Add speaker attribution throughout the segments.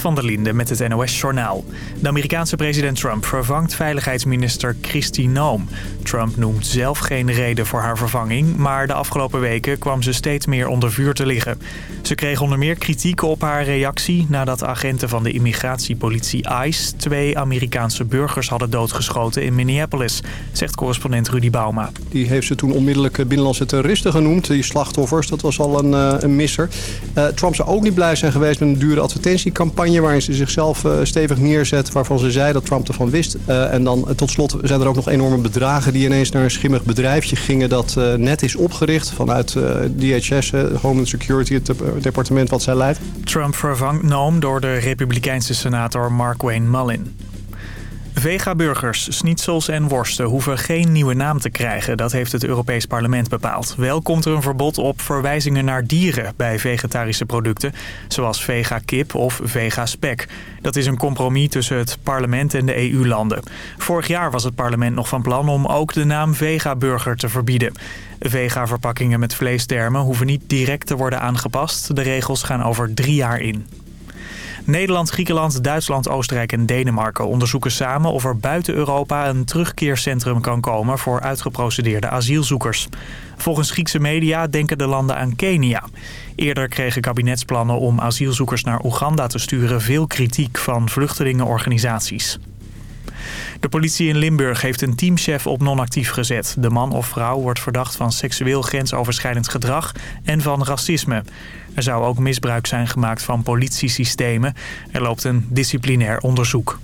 Speaker 1: Van der Linde met het NOS-journaal. De Amerikaanse president Trump vervangt veiligheidsminister Kristi Noem. Trump noemt zelf geen reden voor haar vervanging... maar de afgelopen weken kwam ze steeds meer onder vuur te liggen. Ze kreeg onder meer kritiek op haar reactie... nadat agenten van de immigratiepolitie ICE... twee Amerikaanse burgers hadden doodgeschoten in Minneapolis... zegt correspondent Rudy Bauma.
Speaker 2: Die heeft ze toen onmiddellijk binnenlandse terroristen genoemd. Die slachtoffers, dat was al een, uh, een misser. Uh, Trump zou ook niet blij zijn geweest met een dure advertentiecampagne... waarin ze zichzelf uh, stevig neerzet, waarvan ze zei dat Trump ervan wist. en dan tot slot zijn er ook nog enorme bedragen... die ineens naar een schimmig bedrijfje gingen dat net is opgericht... vanuit DHS, Homeland Security, het departement wat zij leidt.
Speaker 1: Trump vervangt Noam door de republikeinse senator Mark Wayne Mullin. Vega-burgers, schnitzels en worsten hoeven geen nieuwe naam te krijgen. Dat heeft het Europees Parlement bepaald. Wel komt er een verbod op verwijzingen naar dieren bij vegetarische producten... zoals vega-kip of vega-spek. Dat is een compromis tussen het parlement en de EU-landen. Vorig jaar was het parlement nog van plan om ook de naam vega-burger te verbieden. Vega-verpakkingen met vleestermen hoeven niet direct te worden aangepast. De regels gaan over drie jaar in. Nederland, Griekenland, Duitsland, Oostenrijk en Denemarken onderzoeken samen of er buiten Europa een terugkeercentrum kan komen voor uitgeprocedeerde asielzoekers. Volgens Griekse media denken de landen aan Kenia. Eerder kregen kabinetsplannen om asielzoekers naar Oeganda te sturen veel kritiek van vluchtelingenorganisaties. De politie in Limburg heeft een teamchef op non-actief gezet. De man of vrouw wordt verdacht van seksueel grensoverschrijdend gedrag en van racisme. Er zou ook misbruik zijn gemaakt van politiesystemen. Er loopt een disciplinair onderzoek.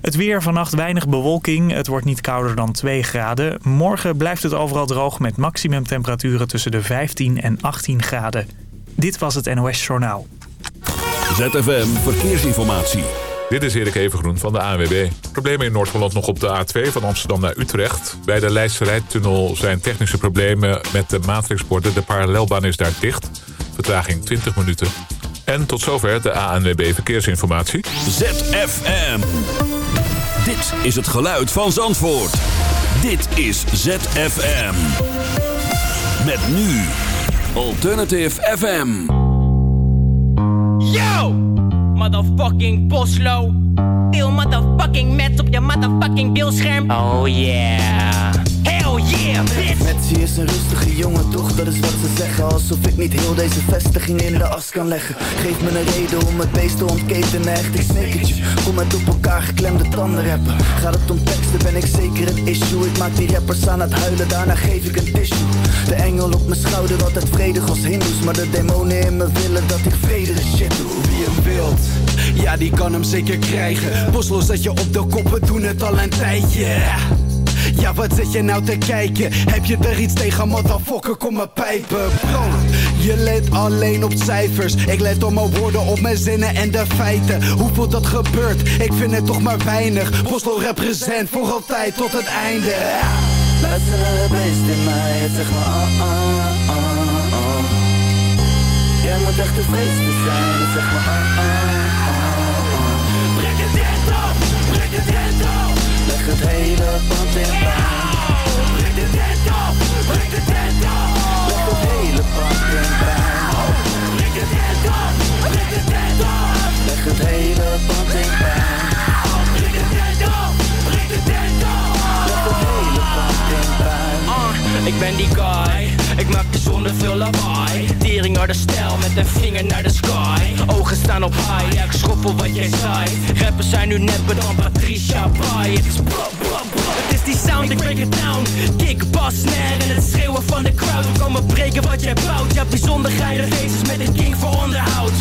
Speaker 1: Het weer vannacht weinig bewolking. Het wordt niet kouder dan 2 graden. Morgen blijft het overal droog met maximumtemperaturen tussen de 15 en 18 graden. Dit was het NOS Journaal.
Speaker 3: ZFM Verkeersinformatie.
Speaker 4: Dit is Erik Evengroen van de ANWB. Problemen in Noord-Holland nog op de A2 van Amsterdam naar Utrecht. Bij de Leidse zijn technische problemen met de matrixborden. De parallelbaan is daar dicht. Vertraging 20 minuten. En tot zover de ANWB Verkeersinformatie.
Speaker 3: ZFM. Dit is het geluid van Zandvoort. Dit is ZFM. Met nu Alternative FM.
Speaker 5: Yo! Motherfucking Boslo. Heel motherfucking met op je motherfucking beeldscherm. Oh yeah. Yeah, bitch!
Speaker 6: Metsie is een rustige jongen, toch? Dat is wat ze zeggen. Alsof ik niet heel deze vestiging in de as kan leggen. Geef me een reden om het beest te ontketen Echt, ik smeek het je. Kom met op elkaar geklemde tanden rappen Gaat het om teksten, ben ik zeker een issue. Ik maak die rappers aan het huilen, daarna geef ik een tissue. De engel op mijn schouder, altijd vredig als hindoes. Maar de demonen in me willen dat ik vrede shit doe.
Speaker 7: Wie hem wilt, ja die kan hem zeker krijgen. Boslos dat je op de koppen doen het al een tijdje ja, wat zit je nou te kijken? Heb je er iets tegen, motherfucker, kom maar pijpen. Bro, je let alleen op cijfers. Ik let op mijn woorden, op mijn zinnen en de feiten. Hoeveel dat gebeurt, ik vind het toch maar weinig. Boslo represent voor altijd tot het einde.
Speaker 6: Luister naar beest in mij, het zegt me ah ah ah ah. Jij moet echt vreesde zijn, het zegt me ah ah ah ah.
Speaker 5: Het net op, breng het net op
Speaker 6: het hele pand in puin
Speaker 5: Breng het net op, breng het net op.
Speaker 6: Leg het hele pand in puin
Speaker 5: Breng het net op, breng het net op.
Speaker 6: Leg het hele pand in puin
Speaker 5: Breng het net op, breng het net op.
Speaker 6: Leg het hele pand in puin
Speaker 5: uh, Ik ben die guy. Ik maak de zonder veel lawaai Tering naar de stijl met een vinger naar de sky. Ogen staan op high, ja ik schoffel wat jij zei. Rappers zijn nu nepper dan Patricia Pai Het is bla bla bla. Het is die sound, ik break it down. Kick, bass, snare en het schreeuwen van de crowd. We komen breken wat jij bouwt. Je hebt bijzonder geile races met een king voor onderhoud.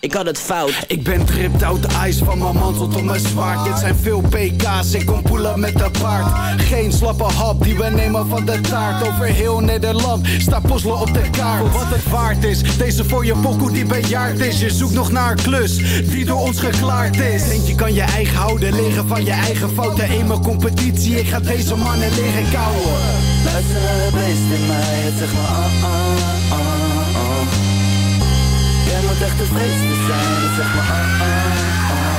Speaker 5: Ik had het fout.
Speaker 7: Ik ben tripped out de ijs van mijn mantel tot mijn zwaard. Dit zijn veel pk's, ik kom poelen met de paard. Geen slappe hap die we nemen van de taart. Over heel Nederland Sta Poslo op de kaart. Voor wat het waard Deze voor je pokoe die bejaard is. Je zoekt nog naar een klus Die door ons geklaard is. Denk je kan je eigen houden Leren van je eigen fouten. Eenmaal competitie Ik ga deze mannen leren kouwen.
Speaker 6: Luister naar het beest in mij Het zegt me ah ah ah ah. Jij moet echt de vreesde zijn Het zegt me ah ah ah ah.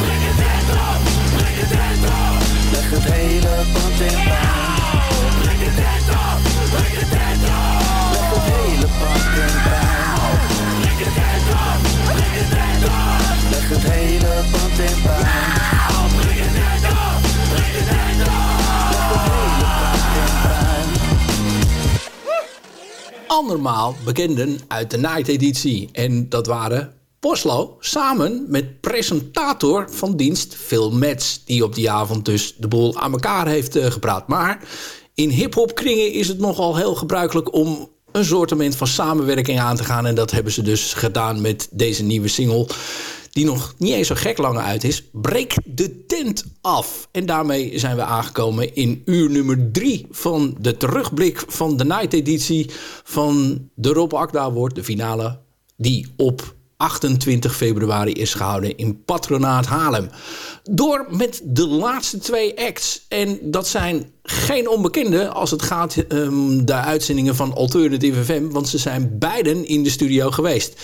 Speaker 5: Breng het net op, breng het op
Speaker 6: Leg het hele pand in puin
Speaker 5: Breng het op, breng het op
Speaker 6: het
Speaker 5: het het
Speaker 8: Andermaal bekenden uit de Night-editie. En dat waren Poslo samen met presentator van dienst Phil Metz... die op die avond dus de boel aan elkaar heeft eh, gepraat. Maar in hiphopkringen is het nogal heel gebruikelijk om een soortement van samenwerking aan te gaan. En dat hebben ze dus gedaan met deze nieuwe single die nog niet eens zo gek lang uit is, breek de tent af. En daarmee zijn we aangekomen in uur nummer drie van de terugblik van de night editie van de Rob Akda Award, de finale, die op 28 februari is gehouden in Patronaat Haarlem. Door met de laatste twee acts. En dat zijn geen onbekende als het gaat um, de uitzendingen van Alternative FM. Want ze zijn beiden in de studio geweest.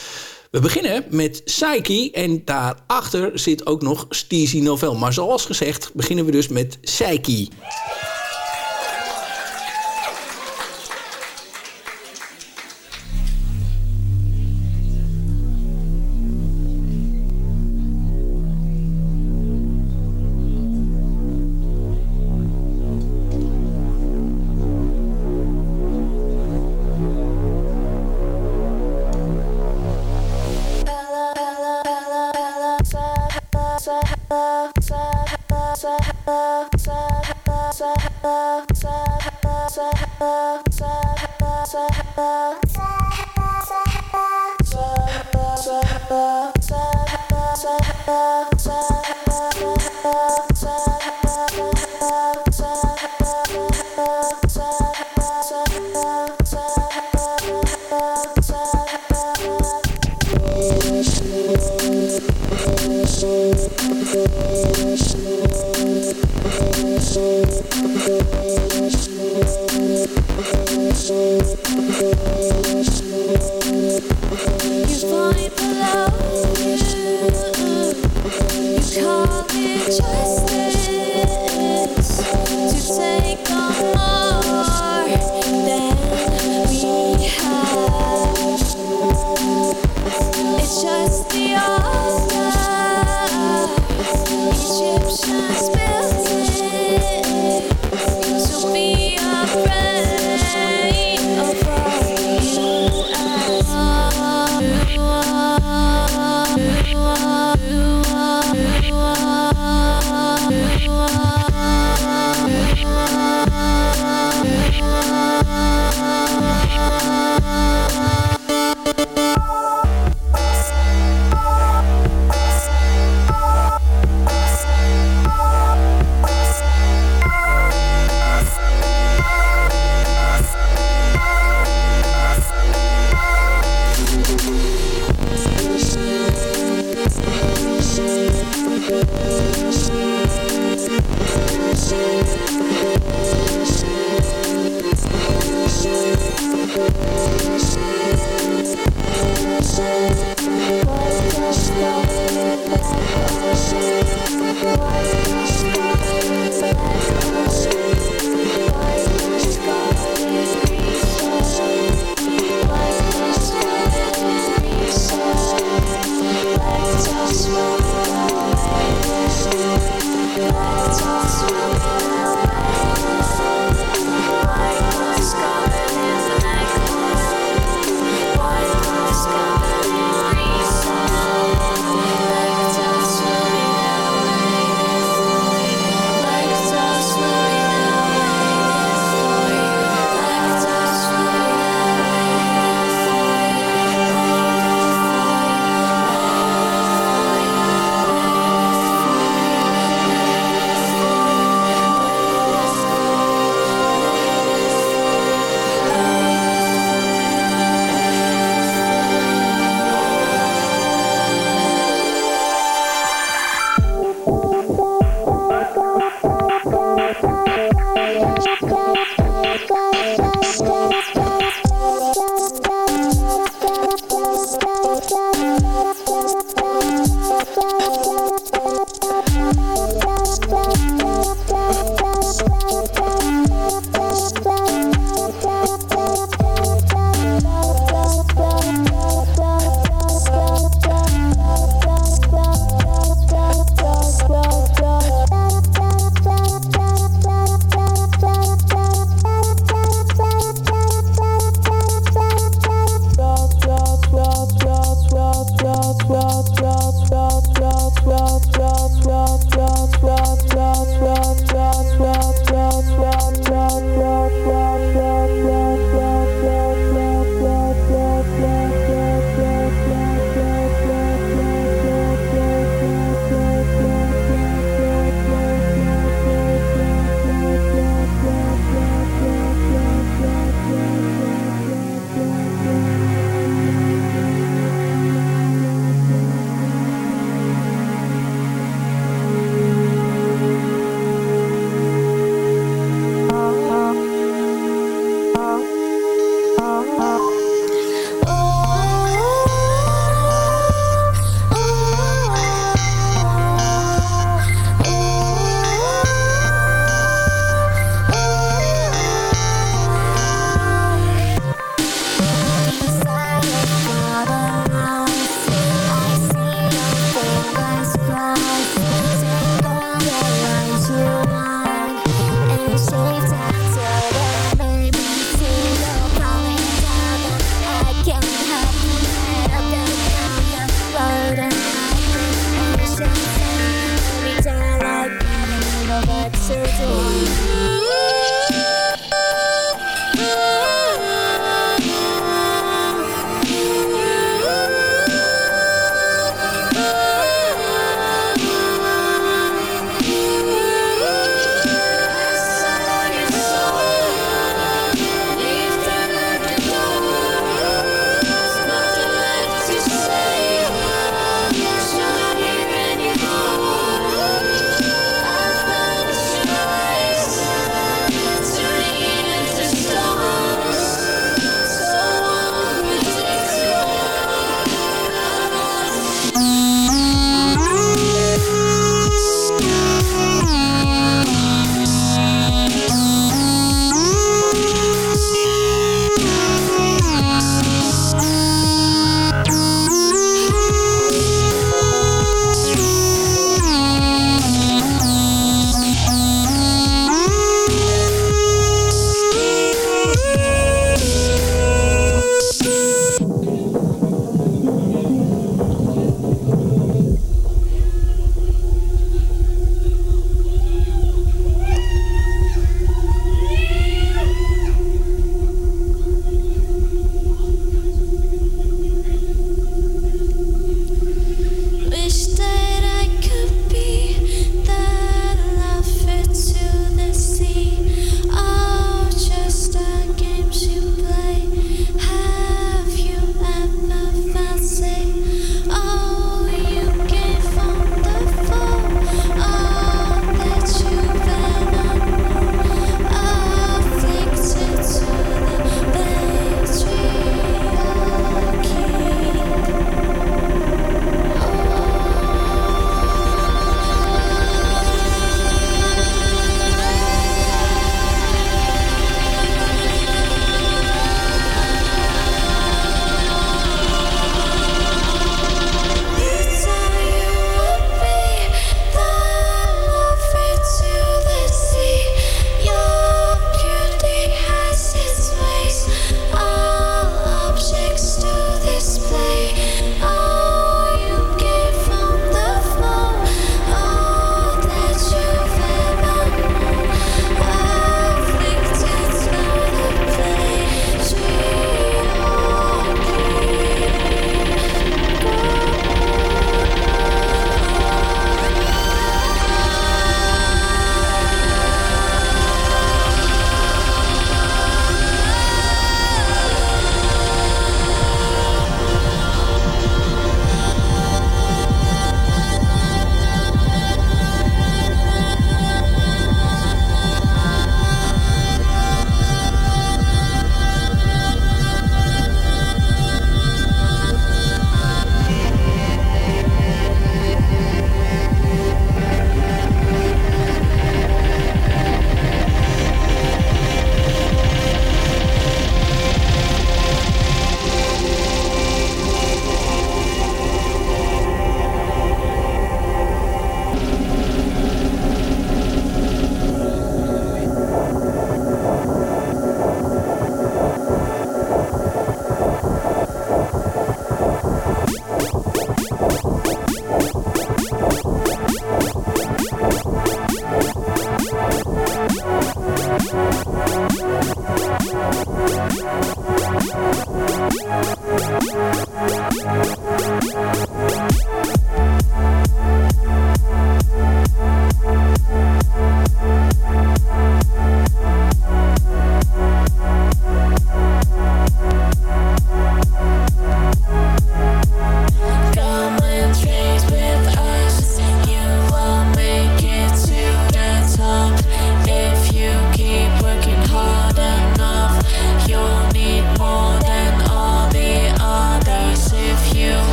Speaker 8: We beginnen met Psyche en daarachter zit ook nog Steezy Novel. Maar zoals gezegd beginnen we dus met Psyche.
Speaker 9: ocean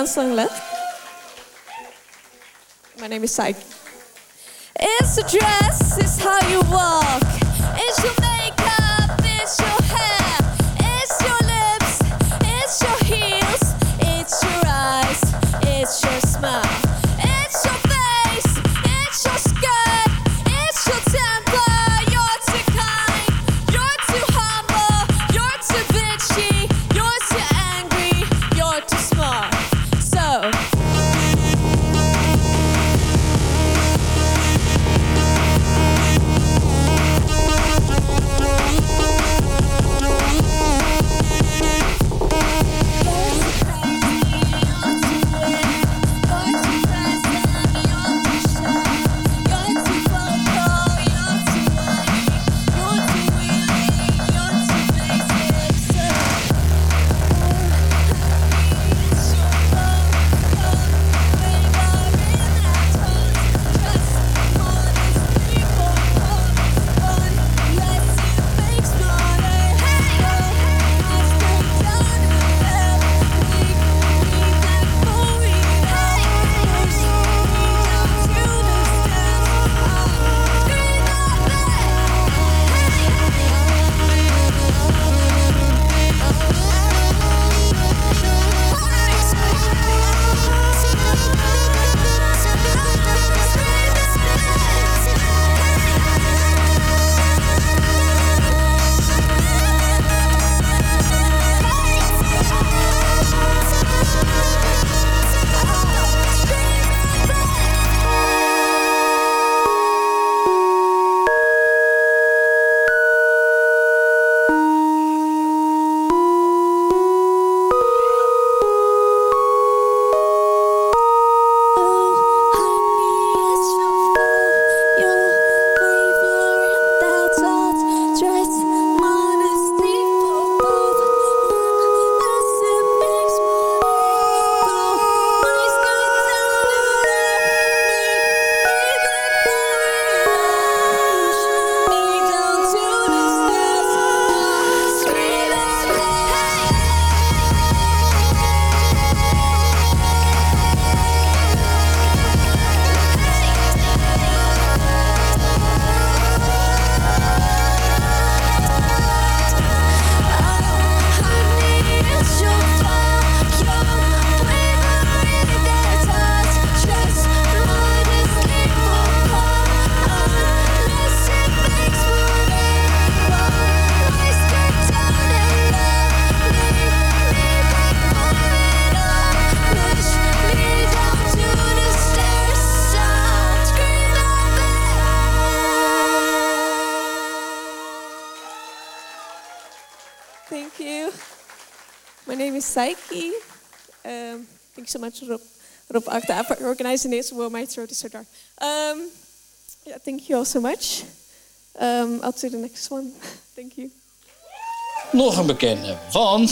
Speaker 9: one song left. My name is Psyche. It's a dress, it's how you walk. Psyche. Um, thank you so much, Rob, Rob Akta, for organizing this. Well, my throat is so dark. Um, yeah, thank you all so much. Um, I'll do the next one. thank you.
Speaker 10: Nog een bekende, want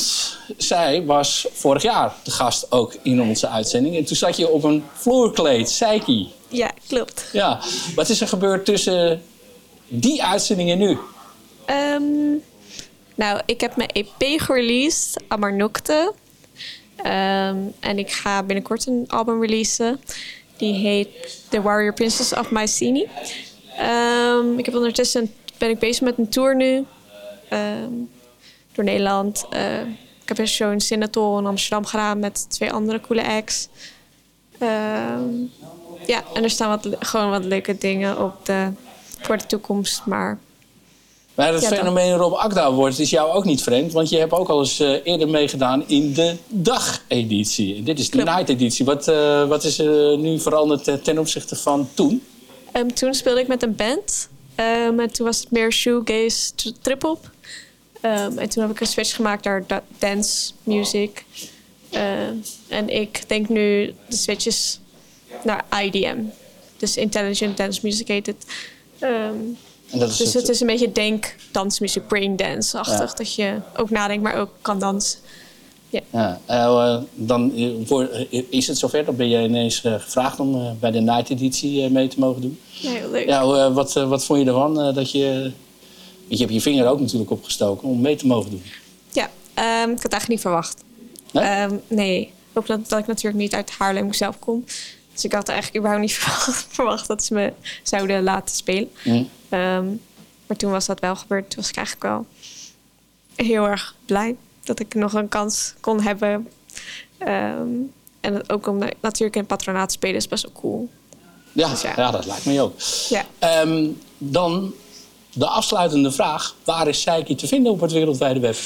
Speaker 10: zij was vorig jaar de gast ook in onze uitzending. En toen zat je op een vloerkleed, Seiki.
Speaker 9: Ja, klopt.
Speaker 10: Ja, wat is er gebeurd tussen die uitzending en nu?
Speaker 9: Ehm, nou, ik heb mijn EP gereleased, Amarnokte. Ehm en ik ga binnenkort een album releasen. Die heet The Warrior Princess of Mycenae. Ehm ik heb ondertussen ben ik bezig met een tour nu. Ehm, door Nederland. Eh, ik heb een show in Sinatol in Amsterdam gedaan met twee andere coole acts. Ja, en er staan wat, gewoon wat leuke dingen op de, voor de toekomst. Maar
Speaker 10: Maar het
Speaker 9: Ja,
Speaker 10: fenomeen Rob Akda Award is jou ook niet vreemd. Want je hebt ook al eens eh, eerder meegedaan in de dageditie. Dit is de night-editie. Wat, eh, wat is er nu veranderd eh, ten opzichte van toen?
Speaker 9: Ehm, toen speelde ik met een band. Ehm, en toen was het meer shoegaze trip-hop. Ehm, en toen heb ik een switch gemaakt naar da- dance music. En ik denk nu de switch is naar IDM. Dus Intelligent Dance Music heet het.
Speaker 10: En dat is
Speaker 9: dus
Speaker 10: het-
Speaker 9: het is een beetje denk dansmuziek, braindance-achtig.
Speaker 10: Ja.
Speaker 9: Dat je ook nadenkt, maar ook kan dansen. Ja.
Speaker 10: Ja, eh, dan eh, voor- eh, is het zover. Dan ben je ineens eh, gevraagd om eh, bij de night-editie eh, mee te mogen doen.
Speaker 9: Ja, heel leuk.
Speaker 10: Ja, eh, wat, eh, wat vond je ervan? eh, dat je, want je hebt je vinger ook natuurlijk opgestoken om mee te mogen doen.
Speaker 9: Ja, ehm, ik had eigenlijk niet verwacht. Nee? Ehm, nee. Ook dat, dat ik natuurlijk niet uit Haarlem zelf kom. Dus ik had eigenlijk überhaupt niet verwacht, verwacht dat ze me zouden laten spelen.
Speaker 8: Mm.
Speaker 9: Ehm, maar toen was dat wel gebeurd. Toen was ik eigenlijk wel heel erg blij dat ik nog een kans kon hebben. Ehm, en ook om natuurlijk in het patronaat te spelen is best wel cool.
Speaker 8: Ja,
Speaker 9: Dus ja.
Speaker 8: ja. dat lijkt me ook.
Speaker 9: Ja.
Speaker 8: Ehm, dan de afsluitende vraag. Waar is Seiki te vinden op het wereldwijde web?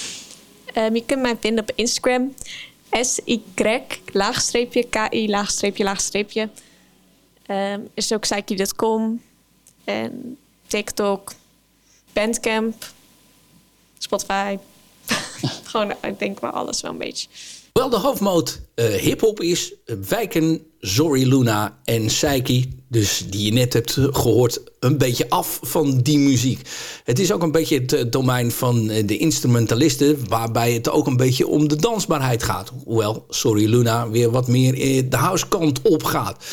Speaker 9: Je kunt mij vinden op Instagram. S-Y, laagstreepje, K-I, laagstreepje, laagstreepje. Ehm is ook psyche.com. En TikTok, Bandcamp, Spotify. Gewoon, ik denk wel alles wel een beetje.
Speaker 8: Wel, de hoofdmoot eh hip-hop is eh, Wijken, Sorry Luna en Psyche. Dus die je net hebt gehoord, een beetje af van die muziek. Het is ook een beetje het eh, domein van de instrumentalisten, waarbij het ook een beetje om de dansbaarheid gaat. Hoewel Sorry Luna weer wat meer de housekant op gaat.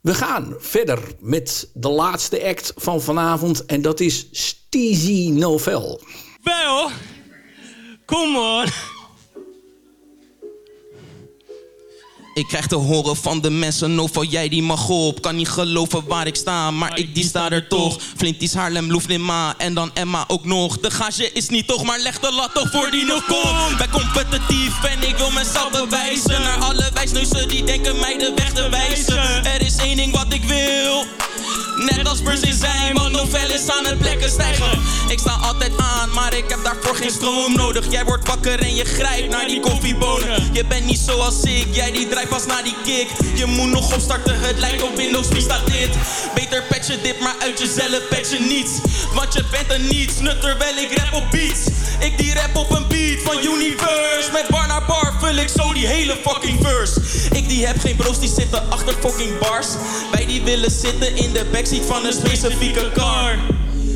Speaker 8: We gaan verder met de laatste act van vanavond en dat is Steezy Novel.
Speaker 11: Wel, kom on. Ik krijg te horen van de mensen, Novo, jij die mag op. Kan niet geloven waar ik sta, maar ik die sta er toch. Flinties Haarlem, Loefnima en dan Emma ook nog. De gage is niet toch, maar leg de lat toch voor die nog komt. Ben competitief en ik wil mezelf bewijzen. Naar alle wijsneuzen die denken mij de weg te wijzen. Er is één ding wat ik wil. Net als Percy zijn, want is aan het plekken stijgen. Ik sta altijd aan, maar ik heb daarvoor geen stroom nodig. Jij wordt wakker en je grijpt naar die koffiebonen. Je bent niet zoals ik, jij die draait pas naar die kick. Je moet nog opstarten, het lijkt op Windows, wie staat dit? Beter patch je dit maar uit jezelf, patch je niets. Want je bent een niets, nut terwijl ik rap op beats. Ik die rap op een beat van Universe. Met bar naar bar vul ik zo die hele fucking verse. Ik die heb geen bros die zitten achter fucking bars. Wij die willen zitten in de backseat van een specifieke car.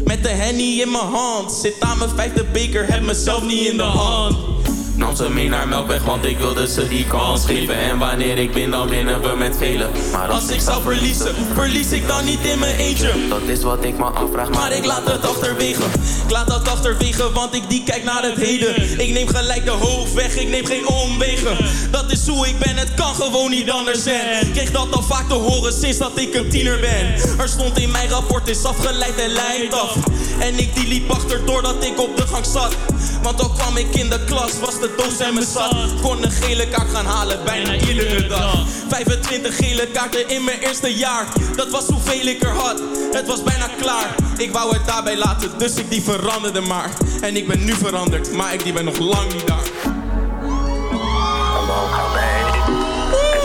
Speaker 11: Met de henny in mijn hand. Zit aan mijn vijfde beker, heb mezelf niet in de hand. Nam ze mee naar Melkweg, want ik wilde ze die kans geven. En wanneer ik win, dan winnen we met velen. Maar als ik zou verliezen, verlies ik dan niet in mijn eentje. Dat is wat ik me afvraag, maar ik laat het achterwege. Ik laat dat achterwege, want ik die kijk naar het heden. Ik neem gelijk de hoofdweg, ik neem geen omwegen. Dat is hoe ik ben, het kan gewoon niet anders zijn. Kreeg dat al vaak te horen sinds dat ik een tiener ben. Er stond in mijn rapport, is afgeleid en leidt af. En ik die liep achter doordat ik op de gang zat. Want ook kwam ik in de klas, was de doos en me zat. Kon een gele kaart gaan halen, bijna iedere dag. 25 gele kaarten in mijn eerste jaar. Dat was hoeveel ik er had, het was bijna klaar. Ik wou het daarbij laten, dus ik die veranderde maar. En ik ben nu veranderd, maar ik die ben nog lang niet daar.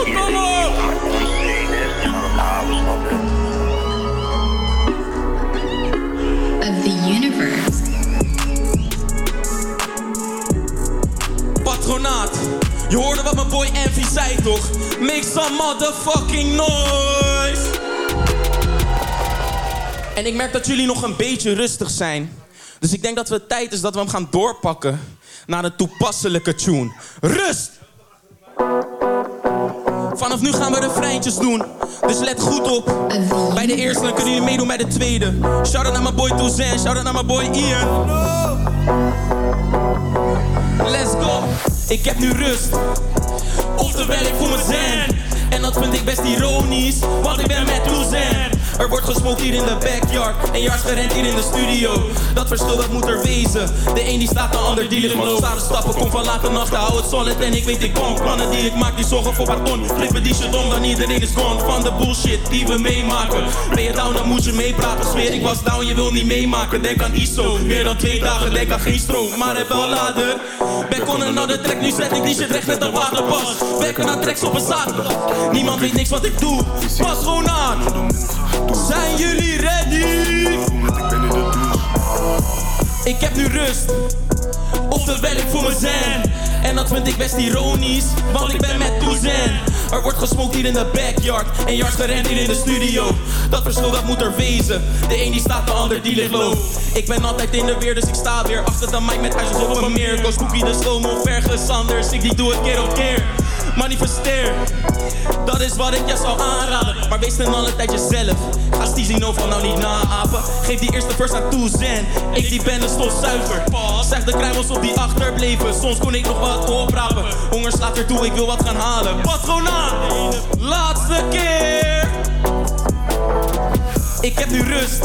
Speaker 12: Hallo, op
Speaker 13: of the universe.
Speaker 11: Je hoorde wat mijn boy Envy zei toch? Make some motherfucking noise. En ik merk dat jullie nog een beetje rustig zijn. Dus ik denk dat het tijd is dat we hem gaan doorpakken naar een toepasselijke tune. Rust! Vanaf nu gaan we refreintjes doen. Dus let goed op. Bij de eerste kunnen jullie meedoen bij de tweede. Shout out naar mijn boy Touzin, shout out naar mijn boy Ian. Let's go. Ik heb nu rust. Oftewel, ik voel me zen. En dat vind ik best ironisch, want ik ben met Touzin. Er wordt gesmokt hier in de backyard en Jars gerend hier in de studio. Dat verschil dat moet er wezen. De een die staat, de ander die ligt low. Samen stappen, kom van late nachten, hou het solid en ik weet ik kom. Plannen die ik maak, die zorgen voor baton. Flippen die shit om, dan iedereen is gone. Van de bullshit die we meemaken. Ben je down, dan moet je meepraten. Zweer, ik was down, je wil niet meemaken. Denk aan ISO, meer dan twee dagen, denk aan geen stroom. Maar heb wel lader. Back on another track, nu zet ik die shit recht met een waterpas. Werken aan tracks op een zaterdag. Niemand weet niks wat ik doe. Pas gewoon aan. Zijn jullie ready? Ik heb nu rust. Oftewel, ik voel me zen. En dat vind ik best ironisch, want ik ben met Touzin. Er wordt gesmokt hier in de backyard en Jars gerend hier in de studio. Dat verschil dat moet er wezen. De een die staat, de ander die ligt low. Ik ben altijd in de weer, dus ik sta weer achter de mic met ijzers op een meer. Go spooky de slow-mo, verges anders. Ik die doe het keer op keer. Manifesteer, dat is wat ik je zou aanraden. Maar wees dan alle tijd jezelf. Ga Steezy Nova nou niet naapen. Geef die eerste verse aan Toezin. Ik die ben een stofzuiger. Zeg de kruimels op die achterbleven. Soms kon ik nog wat oprapen. Hongers ertoe, ik wil wat gaan halen. Pas gewoon aan! Laatste keer! Ik heb nu rust,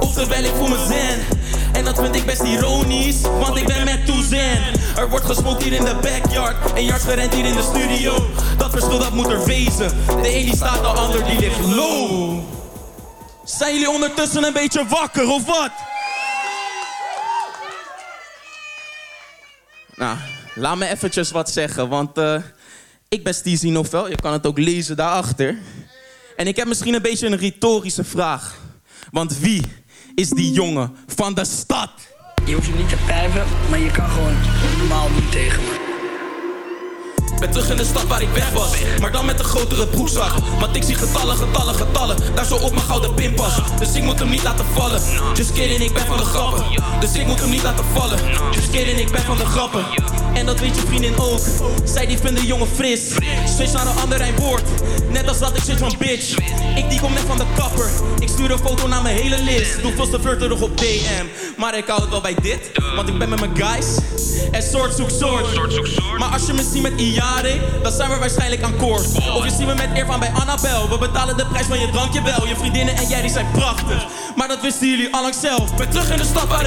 Speaker 11: oftewel ik voel me zen. En dat vind ik best ironisch, want ik ben met Toezen. Er wordt gesmokt hier in de backyard en Jars gerend hier in de studio. Dat verschil dat moet er wezen. De een die staat, de ander die ligt low. Zijn jullie ondertussen een beetje wakker of wat? Nou, laat me eventjes wat zeggen, want eh, ik ben Steezy Novel. Je kan het ook lezen daarachter. En ik heb misschien een beetje een retorische vraag. Want wie is die jongen van de stad?
Speaker 14: Je hoeft niet te pijpen, maar je kan gewoon normaal doen tegen me.
Speaker 11: Ben terug in de stad waar ik weg was, maar dan met een grotere broekzak. Want ik zie getallen, getallen, getallen, daar zo op mijn gouden pinpas. Dus ik moet hem niet laten vallen. Just kidding, ik ben van de grappen. Dus ik moet hem niet laten vallen. Just kidding, ik ben van de grappen. En dat weet je vriendin ook. Zij die vindt de jongen fris. Switch naar een ander rijwoord. Net als dat ik zit van bitch. Ik die kom net van de kapper. Ik stuur een foto naar mijn hele list. Doe veel te flirterig op DM. Maar ik hou het wel bij dit. Want ik ben met mijn guys. En soort zoekt soort. Maar als je me ziet met Dan zijn we waarschijnlijk aan koord. Of je ziet me met Irvan bij Annabel. We betalen de prijs van je drankje wel. Je vriendinnen en jij die zijn prachtig. Maar dat wisten jullie allang zelf. Ben terug in de stad waar.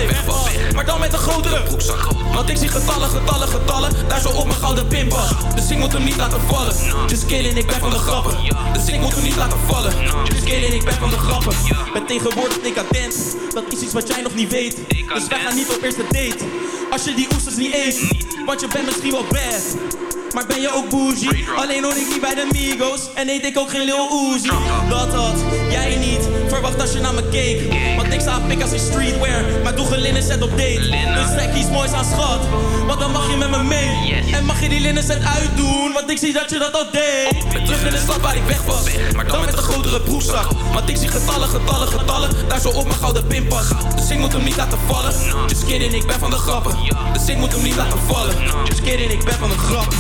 Speaker 11: Maar dan met een grotere broekzak. Want ik zie getallen, getallen, getallen. Daar zo op mijn gouden pinpas. Dus ik moet hem niet laten vallen. Just kidding, ik ben van de grappen. Dus ik moet hem niet laten vallen. Just kidding, ik ben van de grappen. Ben tegenwoordig decadent. Dat is iets wat jij nog niet weet. Dus wij gaan niet op eerste date. Als je die oesters niet eet. Want je bent misschien wel bad. Maar ben je ook bougie? Alleen hoor ik niet bij de Migos En eet ik ook geen Lil Uzi. Dat had jij niet. Verwacht als je naar me keek. Want ik sta pik als in streetwear Maar doe geen linnen set op date. Dus trek iets moois aan schat. Want dan mag je met me mee. En mag je die linnen set uitdoen Want ik zie dat je dat al deed. Ben terug in de stad waar ik weg was. Maar dan met een grotere broekzak. Want ik zie getallen, getallen, getallen. Daar zo op mijn gouden pinpas. Dus ik moet hem niet laten vallen. Just kidding, ik ben van de grappen. Dus ik moet hem niet laten vallen. Just kidding, ik ben van de grappen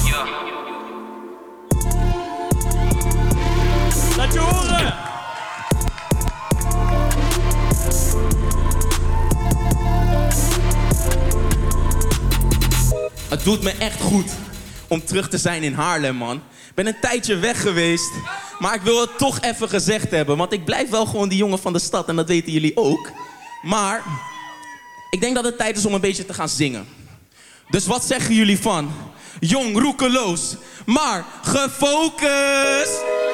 Speaker 11: Het doet me echt goed om terug te zijn in Haarlem, man. Ik ben een tijdje weg geweest, maar ik wil het toch even gezegd hebben. Want ik blijf wel gewoon die jongen van de stad en dat weten jullie ook. Maar ik denk dat het tijd is om een beetje te gaan zingen. Dus wat zeggen jullie van? Jong, roekeloos, maar gefocust!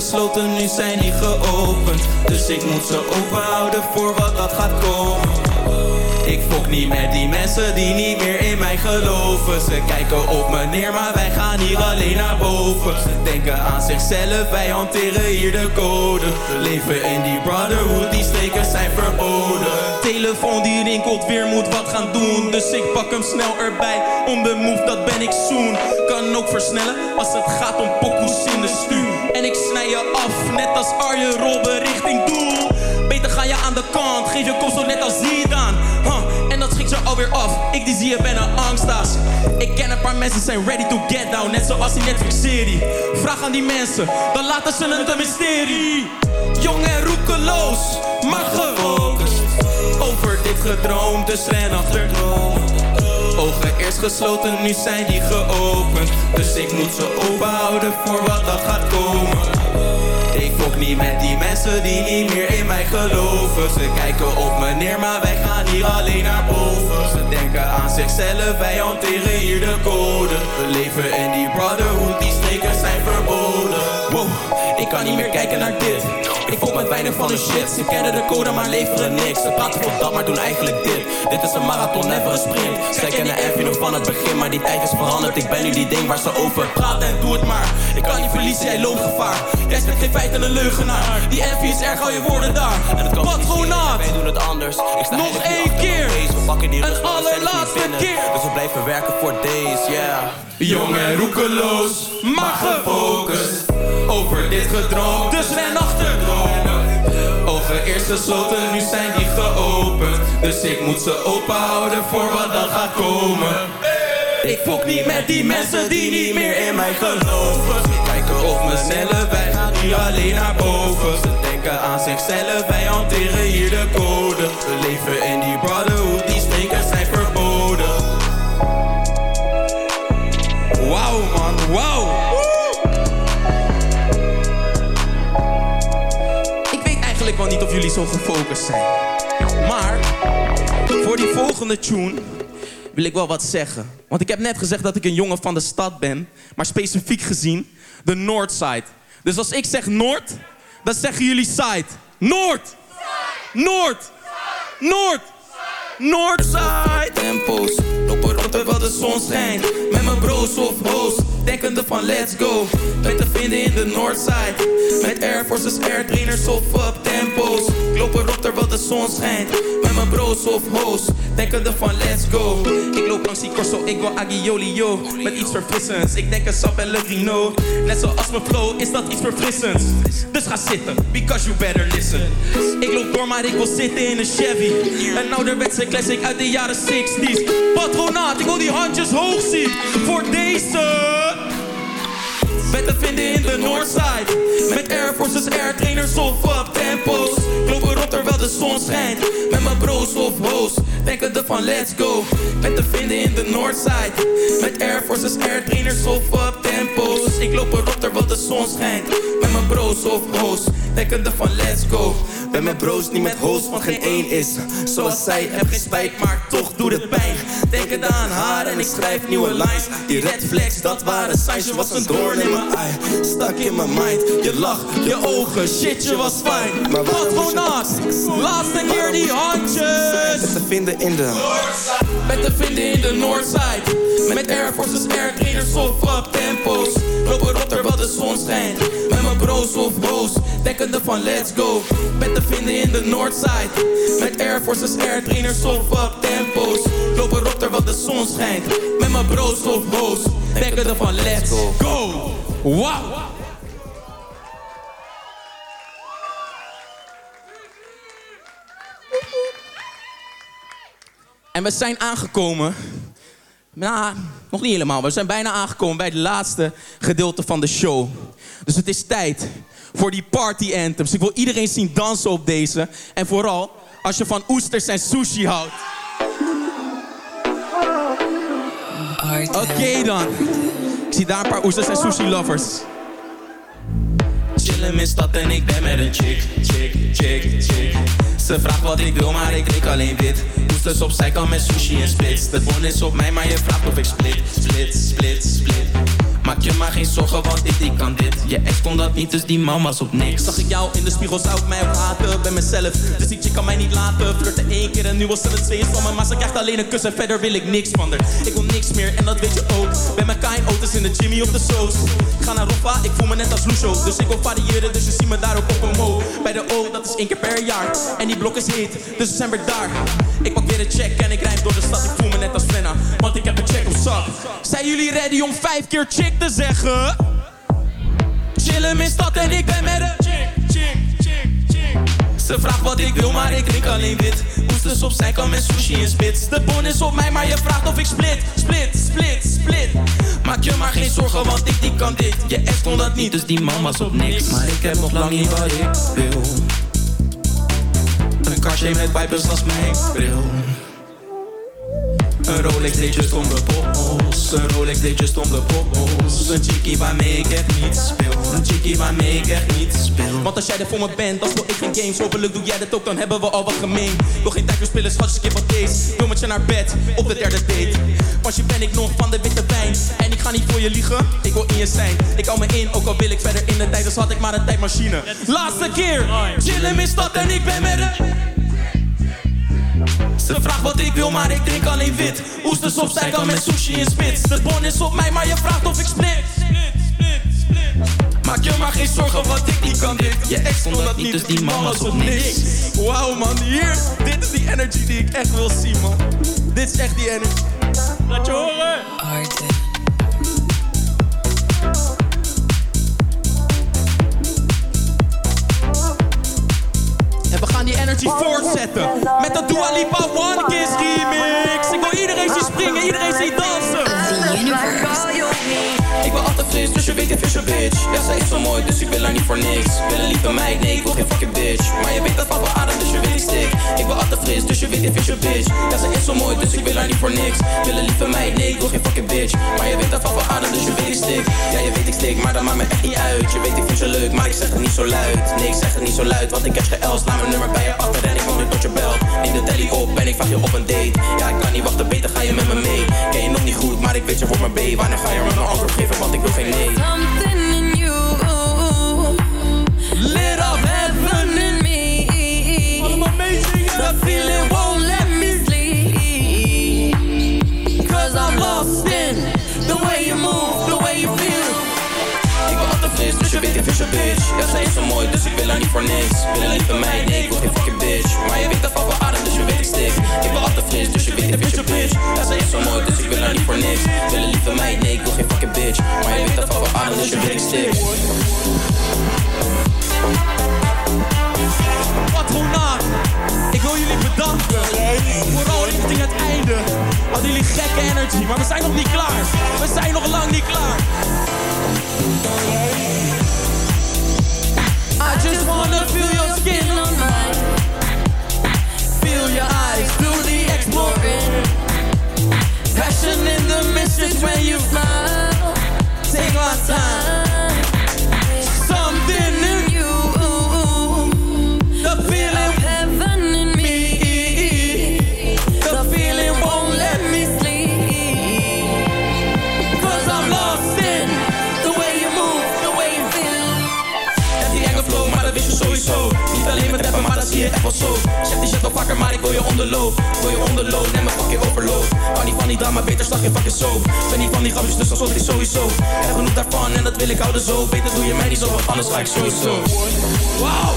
Speaker 11: Gesloten, nu zijn die geopend. Dus ik moet ze open houden voor wat dat gaat komen. Ik fok niet met die mensen die niet meer in mij geloven. Ze kijken op me neer, maar wij gaan hier alleen naar boven. Ze denken aan zichzelf, wij hanteren hier de code. We leven in die brotherhood, die stekers zijn verboden. Telefoon die rinkelt, weer moet wat gaan doen. Dus ik pak hem snel erbij. On the move, dat ben ik soon. Kan ook versnellen als het gaat om pokoes in de stuur. En ik snij je af, net als Arjen Robben richting doel. Beter ga je aan de kant, geef je zo net als Zidane. Alweer af. Ik die zie je ben een angstaas. Ik ken een paar mensen zijn ready to get down, net zoals die Netflix-serie. Vraag aan die mensen, dan laten ze het een mysterie. Jong en roekeloos, maar gefocust. Over dit gedroomd, dus ren achter. Ogen eerst gesloten, nu zijn die geopend. Dus ik moet ze open houden voor wat dat gaat komen. Niet met die mensen die niet meer in mij geloven. Ze kijken op me neer, maar wij gaan hier alleen naar boven. Ze denken aan zichzelf, wij hanteren hier de code. We leven in die brotherhood, die stekers zijn ik kan niet meer kijken naar dit. Ik fok met weinig van de shit. Ze kennen de code, maar leveren niks. Ze praten voor dat, maar doen eigenlijk dit. Dit is een marathon, never een sprint. Zij kennen Effie nog van het begin, maar die tijd is veranderd. Ik ben nu die ding waar ze over praten en doe het maar. Ik kan niet verliezen, jij loopt gevaar. Jij zegt geen feit en een leugenaar. Die Effie is erg, hou je woorden daar. En het kan Patronaat.
Speaker 15: Wij doen het anders. Ik sta
Speaker 11: Nog één keer.
Speaker 15: We pakken die
Speaker 11: Een
Speaker 15: rust, niet
Speaker 11: allerlaatste keer.
Speaker 15: Dus we blijven werken voor deze, yeah.
Speaker 11: Jong en roekeloos, maar gefocust. Over dit gedroomd, dus ren achter dromen. Ogen eerst gesloten, nu zijn die geopend. Dus ik moet ze open houden voor wat dan gaat komen. Ik fok niet met die mensen die niet meer in mij geloven. Ze kijken op me sneller, wij gaan nu alleen naar boven. Ze denken aan zichzelf, wij hanteren hier de code. We leven in die brotherhood, jullie zo gefocust zijn. Maar voor die volgende tune wil ik wel wat zeggen. Want ik heb net gezegd dat ik een jongen van de stad ben. Maar specifiek gezien de Noordside. Dus als ik zeg Noord, dan zeggen jullie side. Noord! Noord! Noord! Noordside! Rond terwijl de zon schijnt. Met mijn bros of hoes, denkende van let's go. Ben te vinden in de Noordside. Met Air Forces, Air Trainers of up tempos. Ik loop erop terwijl de zon schijnt. Met mijn bros of hoes, denkende van let's go. Ik loop langs die corso, ik wil agioli yo. Met iets verfrissends, ik denk een sap en Legrino. Net zoals mijn flow, is dat iets verfrissends. Dus ga zitten, because you better listen. Ik loop door, maar ik wil zitten in een Chevy. Een ouderwetse classic uit de jaren 60s. Patronaat, ik wil die handjes hoog zien. Voor deze. Ben te vinden in de Northside. Met Air Forces, Air Trainers of up tempos. Loop erop terwijl de zon schijnt. Met mijn bros of hoes. Denkende van let's go. Ben te vinden in de Northside. Met Air Forces, Air Trainers of up tempos. Ik loop erop terwijl de zon schijnt. Met mijn bros of hoes. Denkende van let's go. Ben met bros niet met hoes, want geen één is. Zoals zij, heb geen spijt, maar toch doet het pijn. Denkende aan haar en ik schrijf nieuwe lines. Die red flags, dat waren signs Je was een doorn in mijn eye, stak in mijn mind Je lach, je ogen, shit, je was fijn. Maar wat gewoon naast, laatste keer die handjes. Ben te vinden in de Ben te vinden in de Northside Met Air Forces, Air Trainers of up tempos Lopen rot terwijl de zon schijnt. Met mijn bros of hoes Denkende van let's go. Ben te vinden in de Northside Met Air Forces, Air Trainers of up tempos. Lopen rot terwijl de zon schijnt. Met mijn bros of hoes Denkende van let's go. Wow En we zijn aangekomen. Nou, nog niet helemaal. We zijn bijna aangekomen bij het laatste gedeelte van de show. Dus het is tijd voor die party anthems. Ik wil iedereen zien dansen op deze. En vooral als je van oesters en sushi houdt. Oké dan. Ik zie daar een paar oesters en sushi lovers. Chillen in en ik ben met een chick, chick, chick, chick. Ze vraagt wat ik wil, maar ik drink alleen wit. Oesters op zijkant met sushi en splits. De bon is op mij, maar je vraagt of ik split, split, split, split. Maak je maar geen zorgen, want dit, ik kan dit. Je ex kon dat niet, dus die man was op niks. Zag ik jou in de spiegel, zou ik mij ook haten. Ben mezelf, dus die chick kan mij niet laten. Flirten één keer en nu was ze het twee van me. Maar ze krijgt alleen een kus en verder wil ik niks van haar. Ik wil niks meer en dat weet je ook. Ben met Kain auto's in de Jimmy op de Soos. Ik ga naar Roffa, ik voel me net als Lucio. Dus ik wil variëren, dus je ziet me daar ook op een mo. Bij de O, dat is één keer per jaar. En die blok is heet, dus zijn weer daar. Ik pak weer een check en ik rijd door de stad. Ik voel me net als Frenna, want ik heb een check op zak. Zijn jullie ready om vijf keer chick te zeggen? Chillen in stad en ik ben met een chick, chick, chick, chick. Ze vraagt wat ik wil, maar ik drink alleen wit. Oesters op zijn kan met sushi en spits. De bon is op mij, maar je vraagt of ik split, split, split, split. Maak je maar geen zorgen, want ik die kan dit. Je ex kon dat niet, dus die man was op niks. Maar ik heb nog lang niet wat ik wil. Een Cartier met wipers als mijn bril. Een Rolex deed om de poppels. Een Rolex deed om de poppels. Een chickie waarmee ik echt niet speel. Een chickie waarmee ik echt niet speel. Want als jij er voor me bent, dan speel ik geen games. Hopelijk doe jij dat ook, dan hebben we al wat gemeen. Wil geen tijd voor spelen, schatjes, ik wat deze. Wil met je naar bed, op de derde date. Pas je ben ik nog van de witte wijn. En ik ga niet voor je liegen, ik wil in je zijn. Ik hou me in, ook al wil ik verder in de tijd Dus had ik maar een tijdmachine. Laatste keer, chillen in stad en ik ben met een ze vraagt wat ik wil, maar ik drink alleen wit. Oesters op zij kan met sushi en spits. De bon is op mij, maar je vraagt of ik split. Maak je maar geen zorgen, want ik niet kan dit. Je ex kon dat niet, dus die man was op niks. Wauw man, hier, dit is die energy die ik echt wil zien man. Dit is echt die energy. Laat je horen. En
Speaker 16: voortzetten. Met de Dua Lipa One Kiss remix. Ik wil iedereen zien springen, iedereen zien dansen.
Speaker 13: The universe.
Speaker 11: Fris, dus je weet het is een bitch. Ja, zij is zo mooi, dus ik wil haar niet voor niks. Wil een lieve meid, nee, ik wil geen fucking bitch. Maar je weet dat papa adem, dus je weet ik stik Ik ben altijd fris, dus je weet het is een bitch. Ja, zij is zo mooi, dus ik wil haar niet voor niks. Wil een lieve meid, nee, ik wil geen fucking bitch. Maar je weet dat papa adem, dus je weet ik stik Ja, je weet ik stik, maar dat maakt me echt niet uit. Je weet ik vind je leuk, maar ik zeg het niet zo luid. Nee, ik zeg het niet zo luid, want ik heb geen Els Laat mijn nummer bij je achter en ik woon niet tot je belt Neem de telly op en ik vraag je op een date. Ja, ik kan niet wachten, beter ga je met me mee. Ken je nog niet goed, maar ik weet je voor mijn B. Wanneer ga je me een antwoord geven, want ik wil
Speaker 17: Something in you lit up heaven in me. I'm amazing the
Speaker 11: feeling je weet ik vind je bitch. Ja, zij is zo mooi, dus ik wil haar niet voor niks. Wil een lieve meid, nee, ik wil geen fucking bitch. Maar je weet dat papa adem, dus je weet ik stik. Ik ben altijd fris, dus je weet ik vind je bitch. Ja, zij is zo mooi, dus ik wil haar niet voor niks. Wil een lieve meid, nee, ik wil geen fucking bitch. Maar je weet dat papa adem, dus je weet ik stik.
Speaker 16: Patronaat, ik wil jullie bedanken. Vooral richting Hadden jullie gekke energy, maar we zijn nog niet klaar. We zijn nog lang niet klaar.
Speaker 17: I just wanna feel your skin on mine. Feel your eyes, do the exploring. Passion in the message when you smile. Take my time.
Speaker 11: Zot ik sowieso Heb genoeg daarvan en dat wil ik houden zo Beter doe je mij niet zo, want anders ga ik sowieso Wauw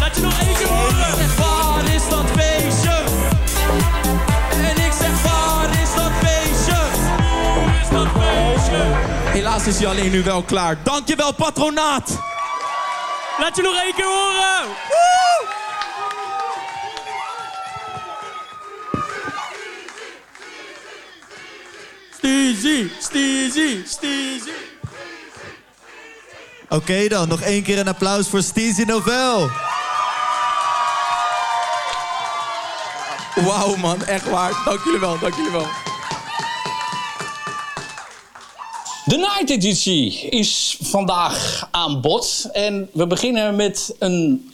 Speaker 16: Laat je nog keer horen. Zeg, waar is dat feestje? En ik zeg, waar is dat feestje? Waar is dat feestje? Helaas is hij alleen nu wel klaar. Dankjewel, patronaat. Laat je nog één keer horen. Woe! Steezy, Steezy, Steezy.
Speaker 18: Oké dan, nog één keer een applaus voor Steezy Novel.
Speaker 16: Wauw man, echt waar. Dank jullie wel, dank jullie wel.
Speaker 10: De Night Editie is vandaag aan bod. En we beginnen met een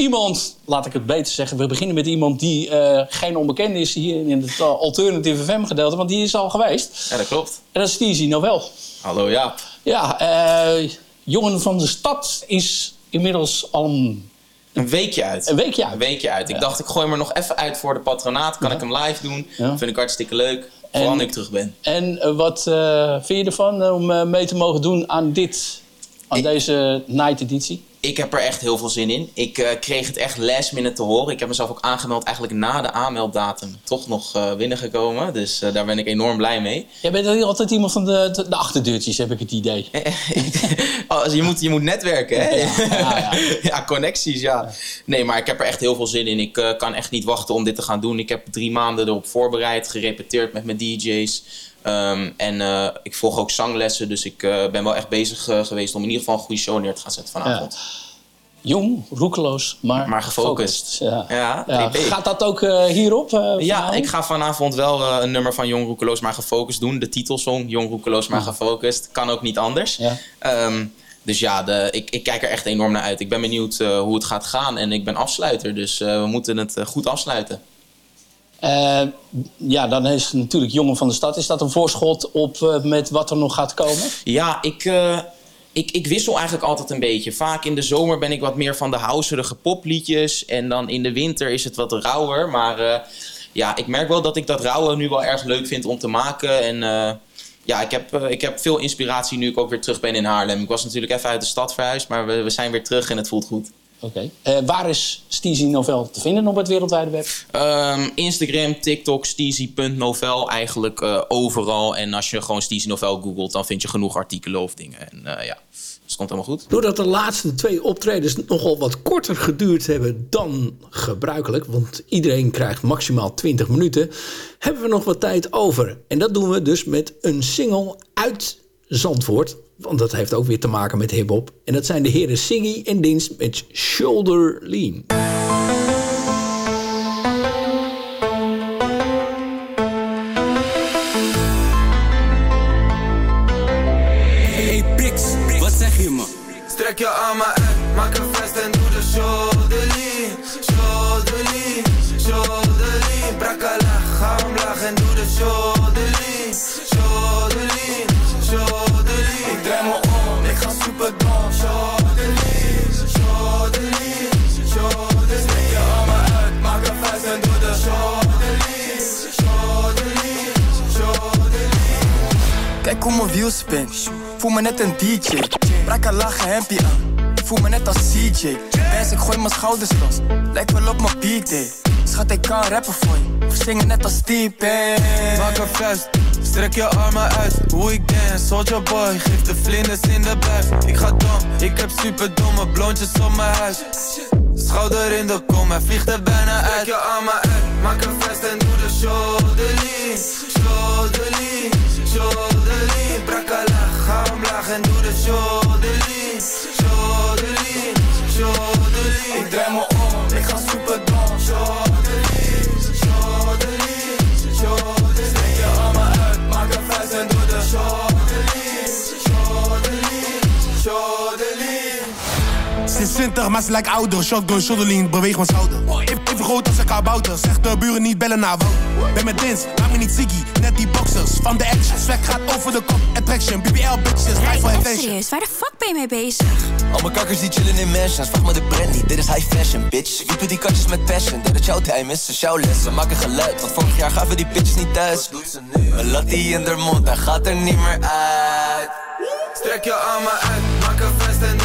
Speaker 10: iemand, laat ik het beter zeggen. We beginnen met iemand die eh, geen onbekende is hier in het eh, Alternative FM gedeelte. Want die is al geweest.
Speaker 19: Ja, dat klopt.
Speaker 10: En dat is Tizi Novel.
Speaker 19: Hallo Jaap.
Speaker 10: Ja, eh, jongen van de stad is inmiddels al een...
Speaker 19: Een weekje uit.
Speaker 10: Een weekje uit.
Speaker 19: Een weekje uit. Ik
Speaker 10: Ja.
Speaker 19: dacht, ik gooi hem er nog even uit voor de patronaat. Kan
Speaker 10: Ja.
Speaker 19: ik hem live doen?
Speaker 10: Ja.
Speaker 19: Vind ik hartstikke leuk. Vooral
Speaker 10: En-
Speaker 19: ik terug ben.
Speaker 10: En wat vind je ervan om mee te mogen doen aan dit, aan deze Night Editie?
Speaker 19: Ik heb er echt heel veel zin in. Ik eh, kreeg het echt last minute te horen. Ik heb mezelf ook aangemeld eigenlijk na de aanmelddatum. Toch nog eh, binnengekomen. Dus eh, daar ben ik enorm blij mee.
Speaker 10: Jij bent altijd iemand van de, de, de achterdeurtjes, heb ik het idee.
Speaker 19: Oh, dus je, moet, je moet netwerken, hè?
Speaker 10: Ja,
Speaker 19: Ja,
Speaker 10: ja,
Speaker 19: connecties, ja. Nee, maar ik heb er echt heel veel zin in. Ik kan echt niet wachten om dit te gaan doen. Ik heb drie maanden erop voorbereid, gerepeteerd met mijn DJ's. Ehm, en eh, ik volg ook zanglessen, dus ik eh, ben wel echt bezig eh, geweest om in ieder geval een goede show neer te gaan zetten vanavond.
Speaker 10: Jong, roekeloos, maar,
Speaker 19: Maar gefocust.
Speaker 10: Ja.
Speaker 19: Ja.
Speaker 10: Gaat dat ook hierop?
Speaker 19: Ja, ik ga vanavond wel een nummer van Jong Roekeloos maar gefocust doen. De titelsong Jong Roekeloos maar gefocust. Kan ook niet anders. Ehm, dus ja, de, ik, ik kijk er echt enorm naar uit. Ik ben benieuwd hoe het gaat gaan en ik ben afsluiter. Dus we moeten het goed afsluiten.
Speaker 10: Eh, ja, dan is natuurlijk Jongen van de Stad. Is dat een voorschot op eh, met wat er nog gaat komen?
Speaker 19: Ja, ik, eh, ik, ik wissel eigenlijk altijd een beetje. Vaak in de zomer ben ik wat meer van de houserige popliedjes. En dan in de winter is het wat rauwer. Maar ja, ik merk wel dat ik dat rauwe nu wel erg leuk vind om te maken. En ja, ik heb, ik heb veel inspiratie nu ik ook weer terug ben in Haarlem. Ik was natuurlijk even uit de stad verhuisd, maar we, we zijn weer terug en het voelt goed.
Speaker 10: Oké. Eh, waar is Steezy Novel te vinden op het wereldwijde web?
Speaker 19: Ehm, Instagram, TikTok, steezy.novel, eigenlijk eh, overal. En als je gewoon Steezy Novel googelt, dan vind je genoeg artikelen of dingen. En eh, ja, het stond helemaal goed.
Speaker 8: Doordat de laatste twee optredens nogal wat korter geduurd hebben dan gebruikelijk, want iedereen krijgt maximaal 20 minuten, hebben we nog wat tijd over. En dat doen we dus met een single uit Zandvoort, want dat heeft ook weer te maken met hip-hop. En dat zijn de heren Siggy en Dienst met Shoulder Lean.
Speaker 20: Hey Pix, wat zeg je man? Strek je armen uit, maak een vest en doe de shoulder lean Shoulder lean, shoulder lean Brakala, ga omlaag en doe de shoulder
Speaker 21: hoe mijn wiel spin. Voel me net een DJ. Brak een lage hempie aan. Voel me net als CJ. Dance, ik gooi mijn schouders los. Lijkt wel op mijn B-day. Schat, ik kan rappen voor je. Of zingen net als Steve.
Speaker 20: Maak een vest, strek je armen uit. Hoe ik dance, soldier boy, geef de vlinders in de buik. Ik ga dom, ik heb super domme blondjes op mijn huis. Schouder in de kom, hij vliegt er bijna uit. Strek je armen uit, maak een vest en doe de shoulder lean. Shoulder lean, shoulder ga omlaag en doe de. Ik draai me om, ik ga super dom. Shoulder lean, shoulder lean, shoulder lean. Strek je armen uit, maak een en doe de
Speaker 22: Sinds 20, maar ze lijkt ouder. Shotgun, shoulderlean, beweeg mijn schouder. Even, even groot als een kabouter. Zeg de buren niet bellen naar Wout. Ben met Dins, laat me niet Ziggy. Net die boxers van de action. Swag gaat over de kop. Attraction, BBL bitches, for
Speaker 23: Hey,
Speaker 22: attention.
Speaker 23: serieus, waar de fuck ben je mee bezig?
Speaker 24: Al mijn kakkers die chillen in mansions, wacht maar de brandy, dit is high fashion, bitch. Doe die katjes met passion, dat het jouw time is, dus jouw les. Ze maken geluid, want vorig jaar gaven die bitches niet thuis. Een lattie in de mond, hij gaat er niet meer uit.
Speaker 20: Strek je armen uit, maak een vest en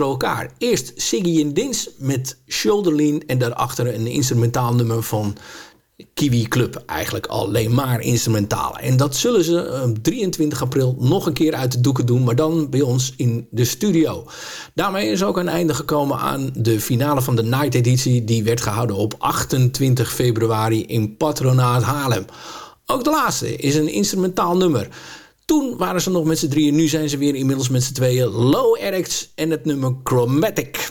Speaker 8: elkaar. Eerst Siggy en Dins met Shoulderlean en daarachter een instrumentaal nummer van Kiwi Club. Eigenlijk alleen maar instrumentale. En dat zullen ze op 23 april nog een keer uit de doeken doen, maar dan bij ons in de studio. Daarmee is ook een einde gekomen aan de finale van de Night Editie. Die werd gehouden op 28 februari in Patronaat Haarlem. Ook de laatste is een instrumentaal nummer. Toen waren ze nog met z'n drieën, nu zijn ze weer inmiddels met z'n tweeën. Low Eric's en het nummer Chromatic.